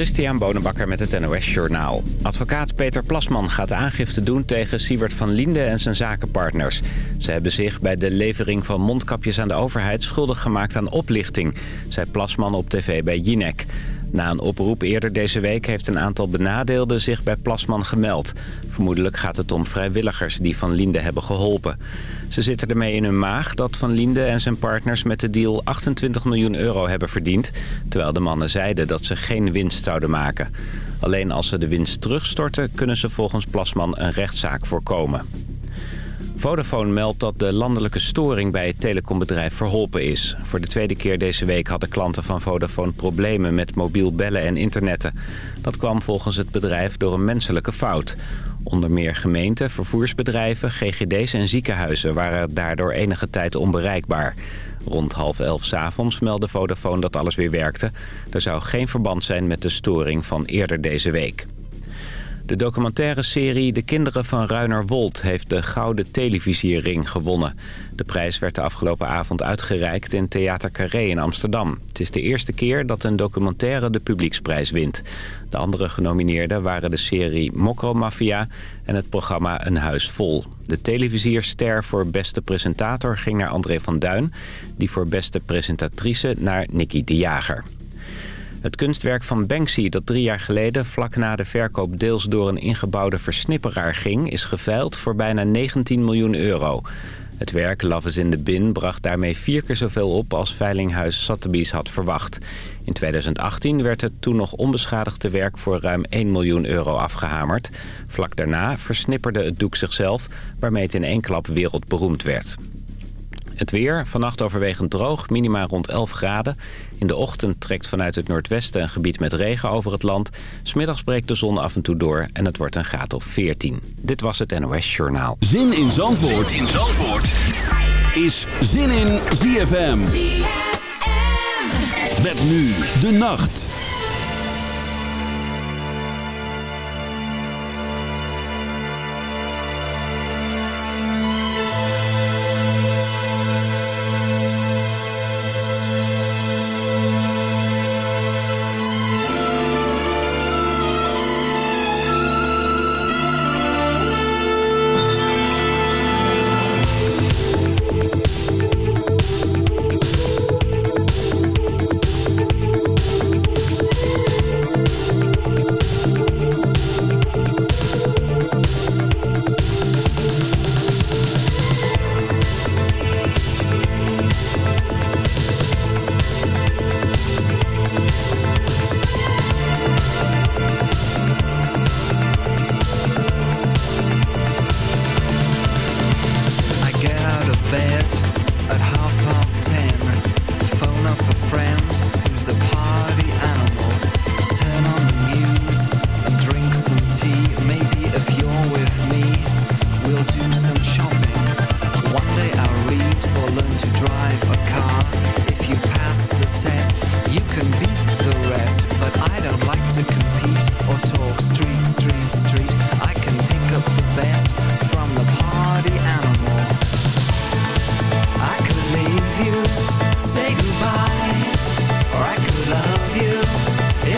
Christian Bonenbakker met het NOS Journaal. Advocaat Peter Plasman gaat aangifte doen tegen Siewert van Linde en zijn zakenpartners. Ze hebben zich bij de levering van mondkapjes aan de overheid schuldig gemaakt aan oplichting, zei Plasman op tv bij Jinek. Na een oproep eerder deze week heeft een aantal benadeelden zich bij Plasman gemeld. Vermoedelijk gaat het om vrijwilligers die Van Linde hebben geholpen. Ze zitten ermee in hun maag dat Van Linde en zijn partners met de deal 28 miljoen euro hebben verdiend... terwijl de mannen zeiden dat ze geen winst zouden maken. Alleen als ze de winst terugstorten kunnen ze volgens Plasman een rechtszaak voorkomen. Vodafone meldt dat de landelijke storing bij het telecombedrijf verholpen is. Voor de tweede keer deze week hadden klanten van Vodafone problemen met mobiel bellen en internetten. Dat kwam volgens het bedrijf door een menselijke fout. Onder meer gemeenten, vervoersbedrijven, GGD's en ziekenhuizen waren daardoor enige tijd onbereikbaar. Rond half elf s avonds meldde Vodafone dat alles weer werkte. Er zou geen verband zijn met de storing van eerder deze week. De documentaire serie De Kinderen van Ruiner Wold heeft de Gouden Televisiering gewonnen. De prijs werd de afgelopen avond uitgereikt in Theater Carré in Amsterdam. Het is de eerste keer dat een documentaire de publieksprijs wint. De andere genomineerden waren de serie Mokro Mafia en het programma Een Huis Vol. De televisierster voor beste presentator ging naar André van Duin... die voor beste presentatrice naar Nicky de Jager. Het kunstwerk van Banksy dat drie jaar geleden vlak na de verkoop deels door een ingebouwde versnipperaar ging... is geveild voor bijna 19 miljoen euro. Het werk Love is in the Bin bracht daarmee vier keer zoveel op als veilinghuis Sotheby's had verwacht. In 2018 werd het toen nog onbeschadigde werk voor ruim 1 miljoen euro afgehamerd. Vlak daarna versnipperde het doek zichzelf, waarmee het in één klap wereldberoemd werd. Het weer, vannacht overwegend droog, minima rond 11 graden. In de ochtend trekt vanuit het noordwesten een gebied met regen over het land. Smiddags breekt de zon af en toe door en het wordt een graad of 14. Dit was het NOS Journaal. Zin in Zandvoort, zin in Zandvoort. is Zin in ZFM. ZFM. Met nu de nacht.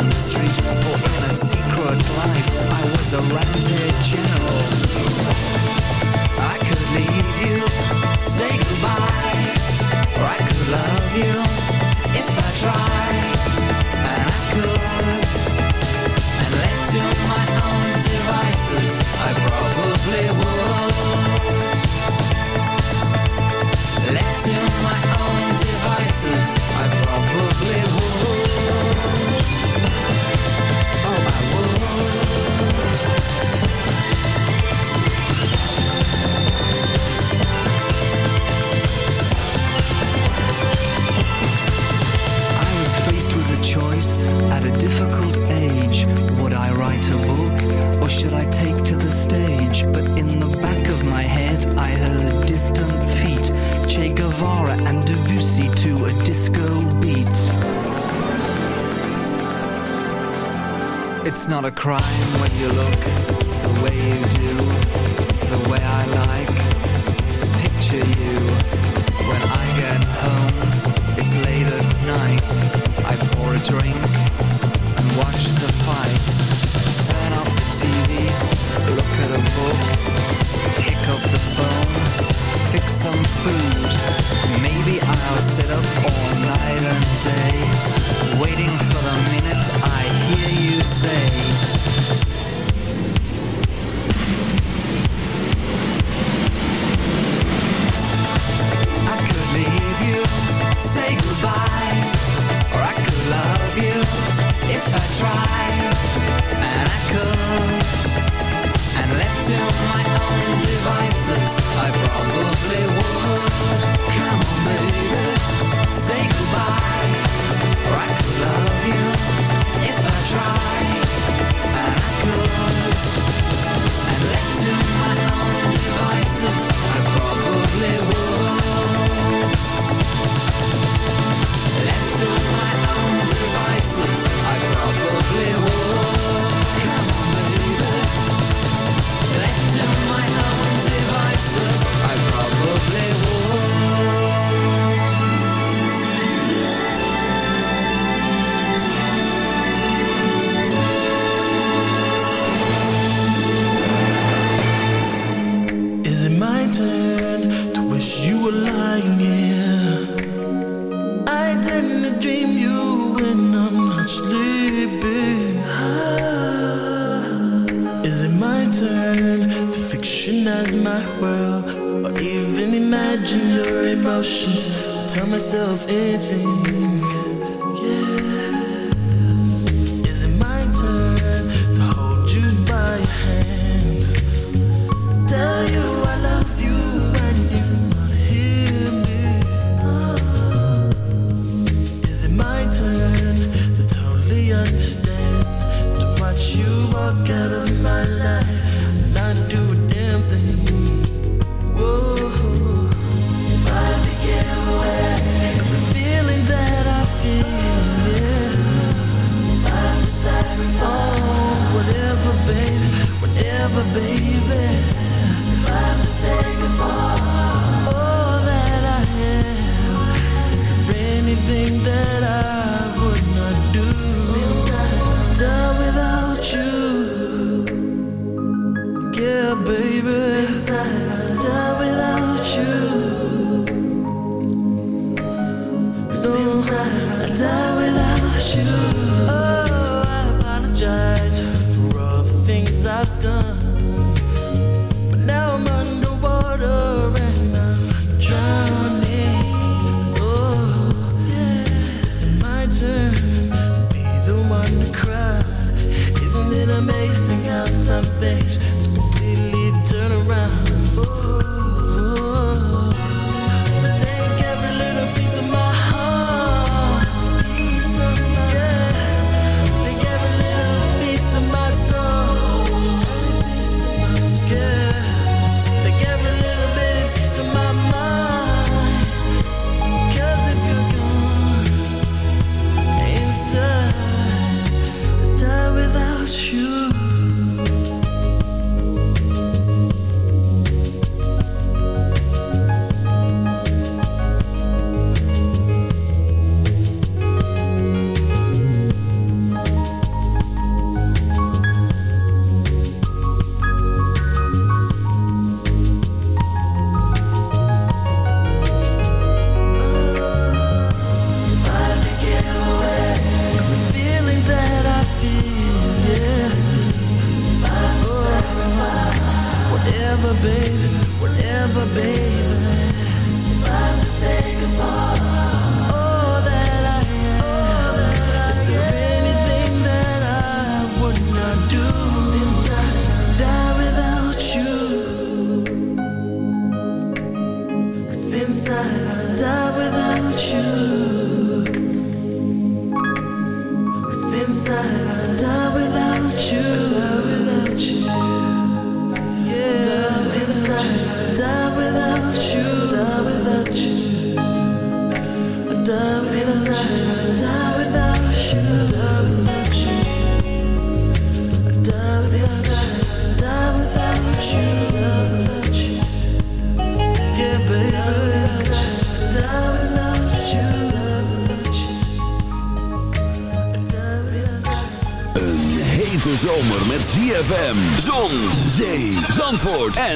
on the street or in a secret life. I was a rented general. I could leave you, say goodbye, or I could love you if I tried. It's not a crime when you look the way you do, the way I like to picture you. When I get home, it's late at night. I pour a drink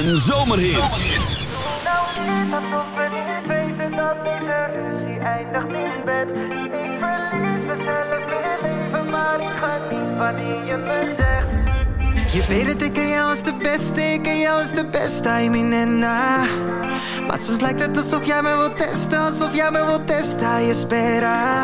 en zomerhit. Nou is dat toch niet weten dat miserie eindigt in bed. Ik verlies mezelf het leven, maar ik ga niet wanneer je me zegt. Je weet dat ik ken jou als de beste, ik ken jou als de best, timing en na. Maar soms lijkt het alsof jij me wilt testen, alsof jij me wilt testen, je spera.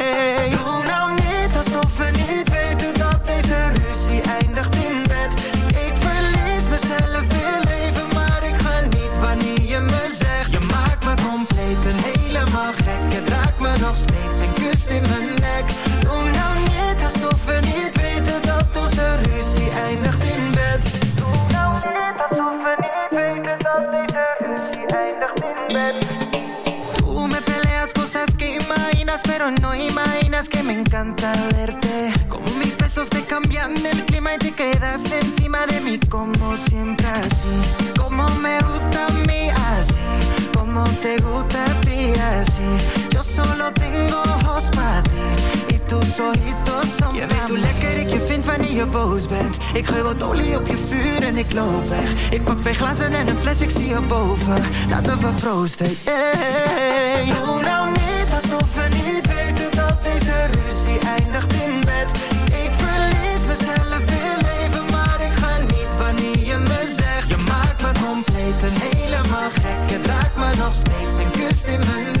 ik loop weg. Ik pak twee glazen en een fles, ik zie je boven. Laten we proosten, hey. Doe nou niet alsof we niet weten dat deze ruzie eindigt in bed. Ik verlies mezelf in leven, maar ik ga niet wanneer je me zegt. Je maakt me compleet en helemaal gek. Je raakt me nog steeds een kust in mijn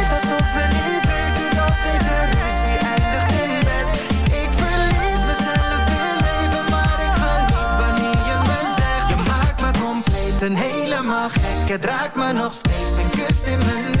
Je raakt me nog steeds en kust in mijn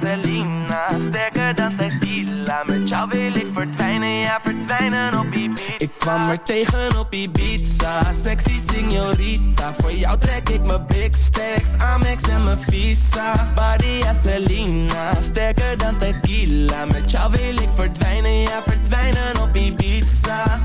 Selena Sterker dan tequila. Met jou wil ik verdwijnen. Ja, verdwijnen op Ibiza. Ik kwam er tegen op Ibiza, sexy signorita. Voor jou trek ik mijn big stacks, Amex en mijn visa. Badia Selena, sterker dan tequila. Met jou wil ik verdwijnen, ja verdwijnen op Ibiza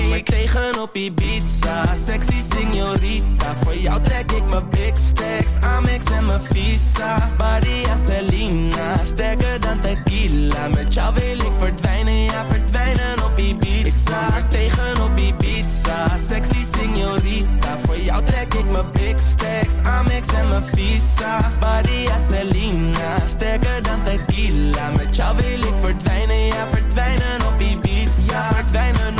ik ik tegen op Ibiza. Sexy señorita. Voor jou trek ik mijn big stacks. Amex en mijn visa. Maria Celina Sterker dan tequila. Met jou wil ik verdwijnen Ja, verdwijnen op Ibiza. Ik kwam tegen op Ibiza. Sexy señorita. Voor jou trek ik mijn big stacks. Amex en mijn visa. Maria Celina Sterker dan tequila. Met jou wil ik verdwijnen Ja, verdwijnen op Ibiza. Ja, verdwijnen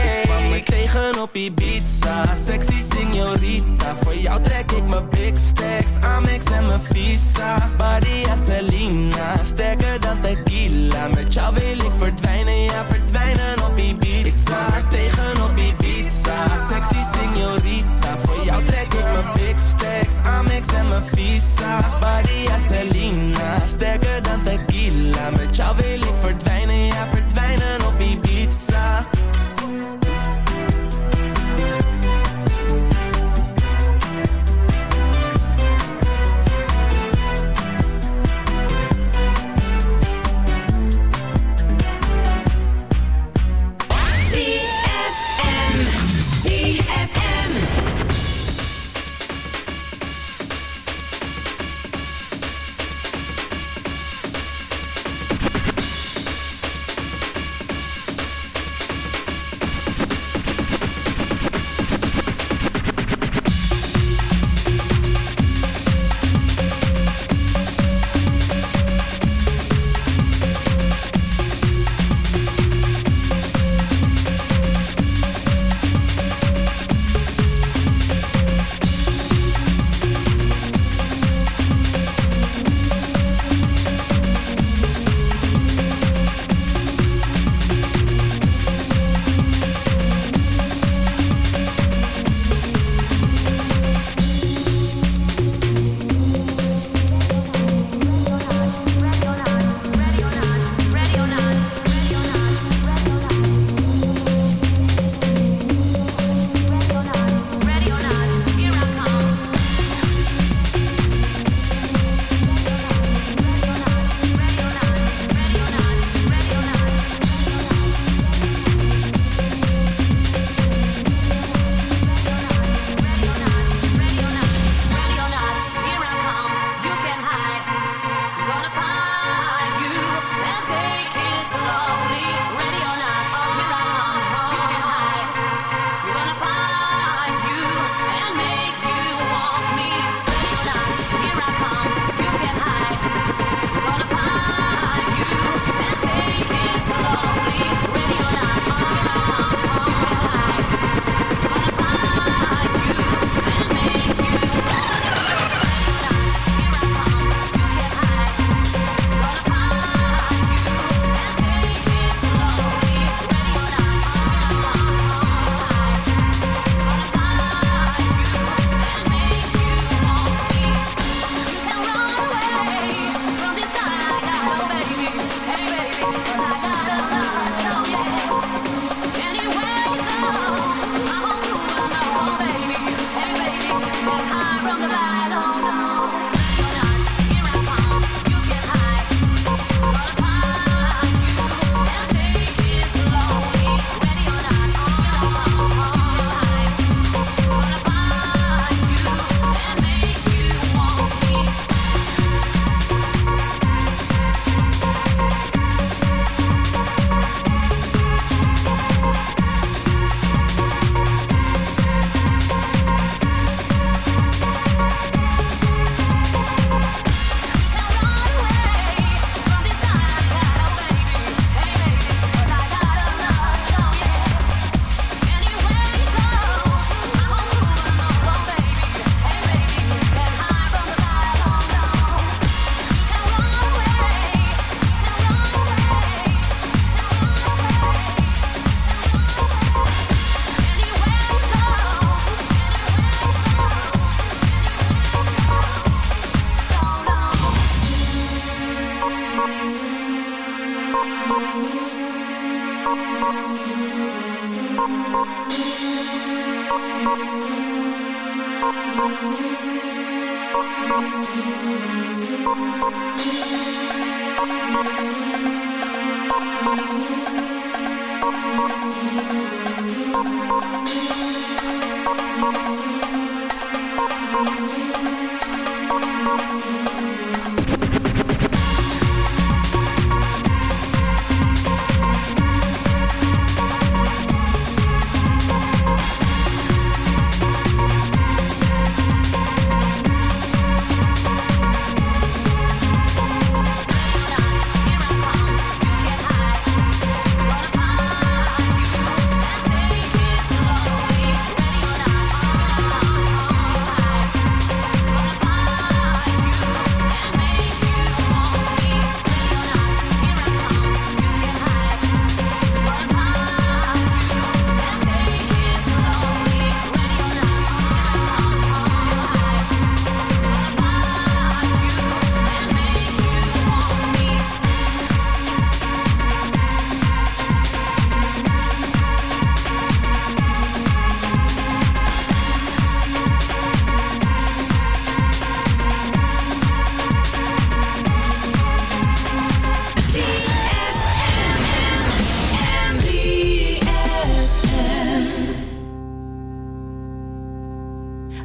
Me tegen op Ibiza. Sexy signorita. Voor jou trek ik mijn big stacks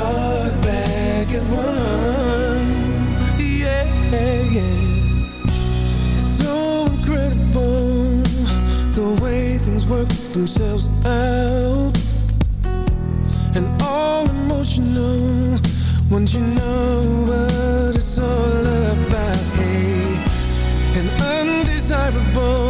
start back at one. Yeah, yeah. So incredible the way things work themselves out, and all emotional once you know what it's all about. Hey, and undesirable